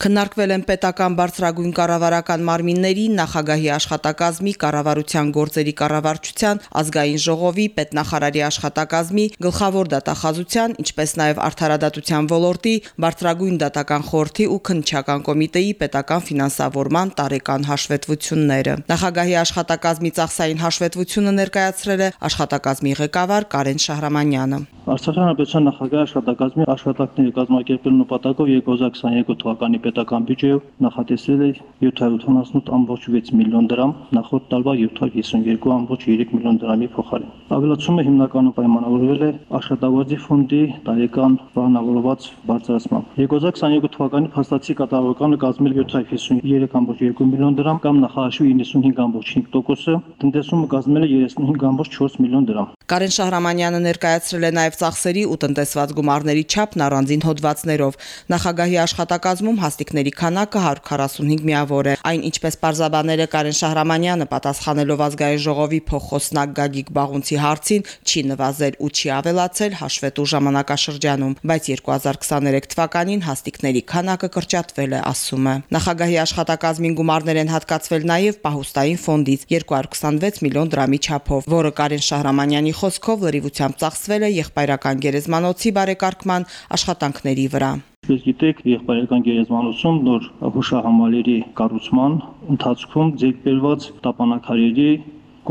Քննարկվել են պետական բարձրագույն կառավարական մարմինների, նախագահի աշխատակազմի, կառավարության գործերի կառավարչության, ազգային ժողովի, պետնախարարի աշխատակազմի, գլխավոր դատախազության, ինչպես նաև արդարադատության ոլորտի, բարձրագույն դատական խորհրդի ու քննչական կոմիտեի պետական ֆինանսավորման տարեկան հաշվետվությունները։ Նախագահի աշխատակազմի ծախսային հաշվետվությունը ներկայացրել է աշխատակազմի ղեկավար Կարեն Շահրամանյանը։ Արցախի հանրապետության նախագահի աշխատակազմի աշխատանքների կազմակերպելու նպատակով 2022 թվականի պետական բյուջեով նախատեսվել է 778.6 միլիոն դրամ, նախորդ տարվա 752.3 միլիոն դրամի փոխարեն։ Ավելացումը հիմնականում պայմանավորվել է աշխատավարձի ֆոնդի տարեկան պլանավորված բարձրացմամբ։ 2022 թվականի փաստացի կատարողականը կազմել 753.2 միլիոն դրամ կամ նախահաշվի 95.5%-ը, տնտեսումը կազմել է 35.4 միլիոն դրամ։ Կարեն Շահրամանյանը ներկայացրել է նաև ծախսերի ու տնտեսված գումարների չափն առանձին հոդվածներով։ Նախագահի աշխատակազմում հաստիկների քանակը 145 միավոր է։ Այն ինչպես պարզաբանել է Կարեն Շահրամանյանը պատասխանելով ազգային ժողովի փոխոսնակ Գագիկ Բաղունցի հարցին, չի նվազել ու չի ավելացել հաշվետու ժամանակաշրջանում, բայց 2023 թվականին հաստիկների քանակը կրճատվել է, ասում է։ Նախագահի աշխատակազմին գումարներ են հատկացվել նաև պահուստային ֆոնդից 226 միլիոն դրամի չափով, որը Կարեն Շահրամանյանի խոսքով լրիվությամբ ծախսվել է եղբայրական գերեզմանոցի բարեկարգման աշխատանքների վրա։ Ինչպես գիտեք, եղբայրական գերեզմանոցում նոր հուշահամալիրի կառուցման ընթացքում ձեռքբերված տապանակարերի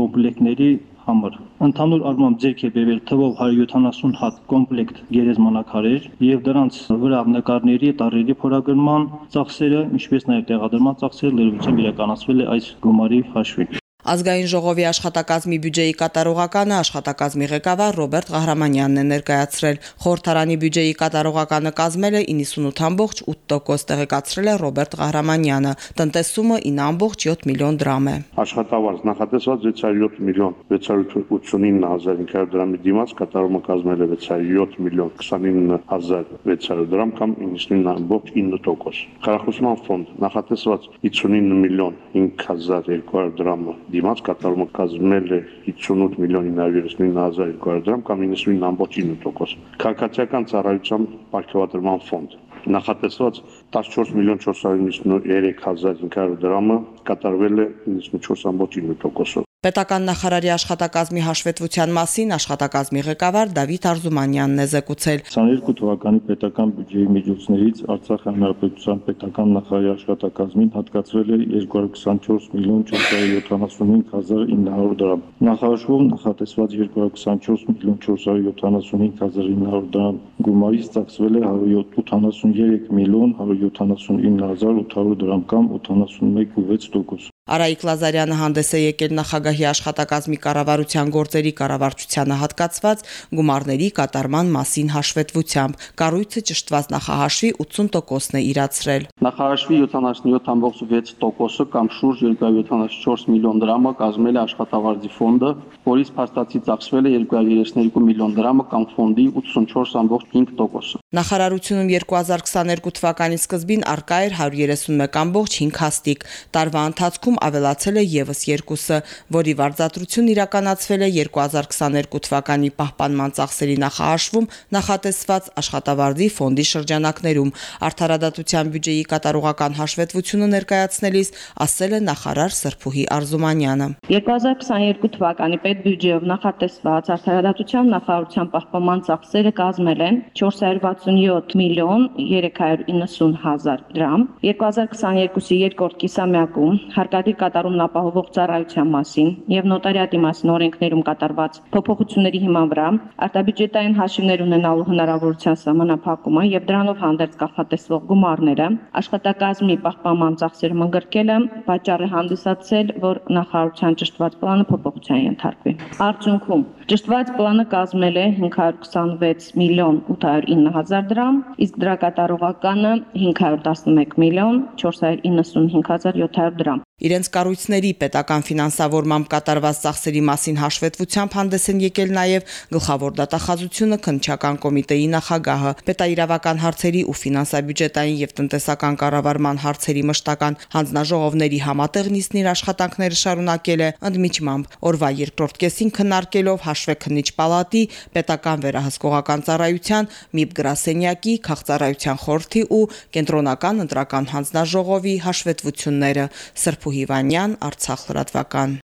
կոմպլեկտների համար։ Ընդհանուր առմամբ ձեռք է բերվել թվով 170 հատ կոմպլեկտ գերեզմանակարեր եւ դրանց վրա նկարների տարերի փորագրման ծախսերը, ինչպես նաեւ տեղադրման ծախսերը լրիվությամբ իրականացվել է այս գումարի հաշվին։ Ազգային ժողովի աշխատակազմի բյուջեի կատարողականը աշխատակազմի ղեկավար Ռոբերտ Ղահրամանյանն է ներկայացրել։ Խորհրդարանի բյուջեի կատարողականը կազմել է 98.8%, տեղեկացրել է Ռոբերտ Ղահրամանյանը։ Տնտեսումը 9.7 միլիոն դրամ է։ Աշխատավարձ նախատեսված 607 միլիոն 689500 դրամի դիմաց կատարումը կազմել է 607 միլիոն 29600 դրամ կամ 99.9%։ Խրախուսման ֆոնդ նախատեսված 59 միլիոն 5200 դրամը դիմաց կատարումը կազմել է 58 միլիոն 939 դրամ կամ 99.9%։ Քաղաքացիական ծառայության ապահովադրման ֆոնդ նախատեսված 14 միլիոն 493 հազար 500 դրամը կատարվել է 94.9%-ով։ Պետական նախարարի աշխատակազմի հաշվետվության մասին աշխատակազմի ղեկավար Դավիթ Արզումանյանն է զեկուցել։ 22 թվականի պետական բյուջեի միջոցներից Արցախ հանրապետության պետական նախարարի աշխատակազմին հատկացվել է 224 միլիոն 475900 դրամ։ Նախարարշվում նախատեսված 224 միլիոն 475900 դրամ գումարից ծախսվել է 183 միլիոն 179800 դրամ կամ 81.6%։ Արայիկ Լազարյանը հանդես է եկել նախագահի աշխատակազմի կառավարության գործերի կառավարչությանը հատկացված գումարների կատարման մասին հաշվետվությամբ։ Կառույցը ճշտված նախահաշվի 80%-ն է իրացրել։ Նախահաշվի 77.6%-ը կամ շուրջ 274 միլիոն դրամը կազմել է աշխատավարձի ֆոնդը, որից փաստացի ծախսվել է 232 միլիոն դրամը կամ ֆոնդի 84.5%-ը։ Նախարարությունում 2022 թվականի սկզբին արկա էր 131.5 հաստիկ։ Տարվա ընթացքում ավելացել է եւս երկուսը, որի վարձատրությունն իրականացվել է 2022 թվականի պահպանման ծախսերի նախահաշվում նախատեսված աշխատավարձի ֆոնդի շրջանակներում։ Արդարադատության բյուջեի կատարողական հաշվետվությունը ներկայացնելիս ասել է նախարար Սրփուհի Արզումանյանը։ 2022 թվականի պետբյուջեով նախատեսված արդարադատության նախարարության պահպանման ծախսերը կազմել են 467 միլիոն 390 հազար դրամ։ 2022-ի երկրորդ կիսամյակում հարկադիր կատարումն ապահովող ծառայության մասին եւ նոտարիատի մասին օրենքներում կատարված փոփոխությունների հիման վրա արտաբյուջետային հաշիվներ ունենալու հնարավորության սահմանափակումը եւ դրանով հանդերձ կանխատեսվող գումարները աշխատակազմի պահպանման ծախսերը մգրկելը պատճառ է հանդիսացել, որ նախարարության ճշտված պլանը փոփոխության ենթարկվի։ Արդյունքում ճշտված պլանը կազմել է 526 միլիոն 809 հազար դրամ, իսկ դրա կատարողականը 511 միլիոն 495 հազար 700 դրամ։ Իրենց կառույցների պետական ֆինանսավորմամբ կատարված ծախսերի մասին հաշվետվությամբ հանդես են եկել նաև գլխավոր դատախազությունը քննչական կոմիտեի նախագահը, պետաիրավական հարցերի ու ֆինանսա-բյուջետային եւ տնտեսական կառավարման հարցերի մշտական հանձնաժողովների համատեղ նիստն իր աշխատանքները շարունակել է ընդմիջմամբ օրվա երկրորդ կեսին քննարկելով հաշվեկնիչ պալատի, պետական վերահսկողական ծառայության, ՄԻԲ գրասենյակի, քաղծառայության խորհրդի ու կենտրոնական ընտրական հանձնաժողովի հաշվետվությունները Սրփու Հիվանյան, Արցախ լրատվական։